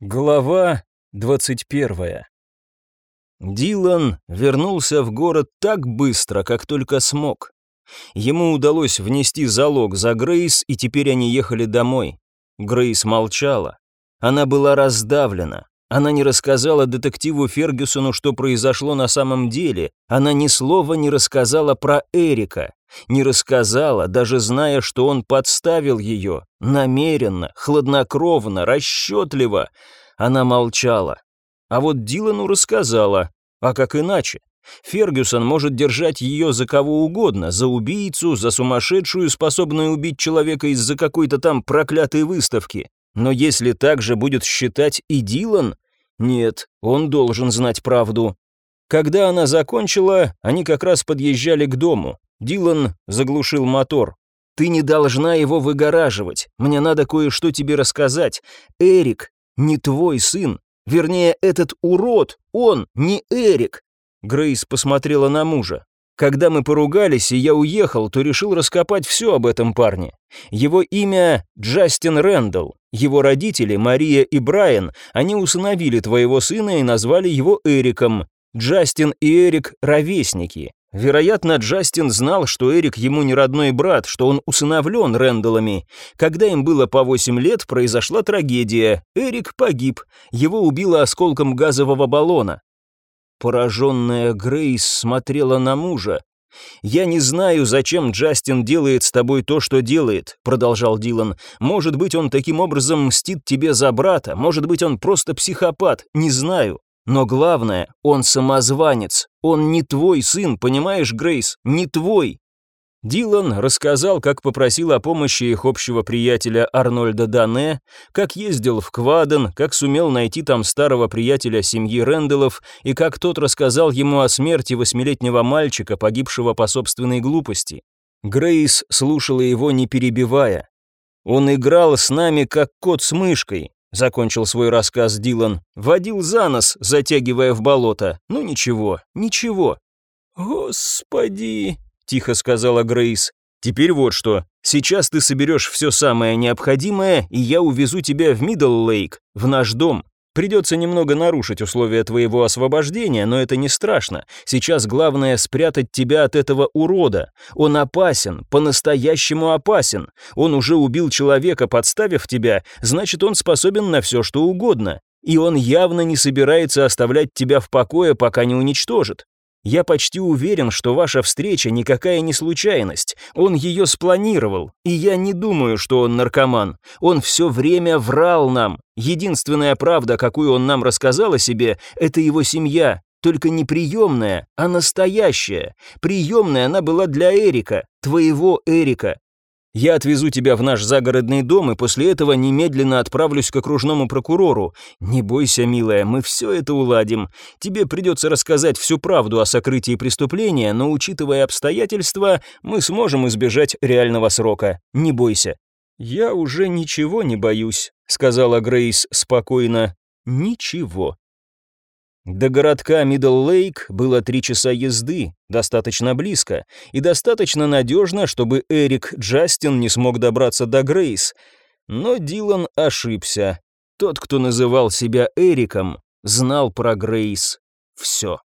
Глава 21. Дилан вернулся в город так быстро, как только смог. Ему удалось внести залог за Грейс, и теперь они ехали домой. Грейс молчала. Она была раздавлена. Она не рассказала детективу Фергюсону, что произошло на самом деле. Она ни слова не рассказала про Эрика. Не рассказала, даже зная, что он подставил ее. Намеренно, хладнокровно, расчетливо. Она молчала. А вот Дилану рассказала. А как иначе? Фергюсон может держать ее за кого угодно, за убийцу, за сумасшедшую, способную убить человека из-за какой-то там проклятой выставки. Но если так же будет считать и Дилан, нет, он должен знать правду. Когда она закончила, они как раз подъезжали к дому. Дилан заглушил мотор. «Ты не должна его выгораживать. Мне надо кое-что тебе рассказать. Эрик не твой сын. Вернее, этот урод, он не Эрик». Грейс посмотрела на мужа. Когда мы поругались, и я уехал, то решил раскопать все об этом парне. Его имя Джастин Рэндалл. Его родители, Мария и Брайан, они усыновили твоего сына и назвали его Эриком. Джастин и Эрик – ровесники. Вероятно, Джастин знал, что Эрик ему не родной брат, что он усыновлен Рэндаллами. Когда им было по 8 лет, произошла трагедия. Эрик погиб. Его убило осколком газового баллона. Пораженная Грейс смотрела на мужа. «Я не знаю, зачем Джастин делает с тобой то, что делает», — продолжал Дилан. «Может быть, он таким образом мстит тебе за брата, может быть, он просто психопат, не знаю. Но главное, он самозванец. Он не твой сын, понимаешь, Грейс? Не твой. Дилан рассказал, как попросил о помощи их общего приятеля Арнольда Дане, как ездил в Кваден, как сумел найти там старого приятеля семьи Рэндаллов и как тот рассказал ему о смерти восьмилетнего мальчика, погибшего по собственной глупости. Грейс слушала его, не перебивая. «Он играл с нами, как кот с мышкой закончил свой рассказ Дилан. Водил за нос, затягивая в болото. Ну ничего, ничего. Господи, тихо сказала Грейс. Теперь вот что. Сейчас ты соберешь все самое необходимое, и я увезу тебя в Мидл-Лейк, в наш дом. Придется немного нарушить условия твоего освобождения, но это не страшно. Сейчас главное спрятать тебя от этого урода. Он опасен, по-настоящему опасен. Он уже убил человека, подставив тебя, значит, он способен на все, что угодно. И он явно не собирается оставлять тебя в покое, пока не уничтожит. Я почти уверен, что ваша встреча никакая не случайность. Он ее спланировал, и я не думаю, что он наркоман. Он все время врал нам. Единственная правда, какую он нам рассказал о себе, это его семья, только не приемная, а настоящая. Приемная она была для Эрика, твоего Эрика. Я отвезу тебя в наш загородный дом и после этого немедленно отправлюсь к окружному прокурору. Не бойся, милая, мы все это уладим. Тебе придется рассказать всю правду о сокрытии преступления, но учитывая обстоятельства, мы сможем избежать реального срока. Не бойся». «Я уже ничего не боюсь», — сказала Грейс спокойно. «Ничего». До городка Мидл-Лейк было три часа езды, достаточно близко, и достаточно надежно, чтобы Эрик Джастин не смог добраться до Грейс. Но Дилан ошибся. Тот, кто называл себя Эриком, знал про Грейс все.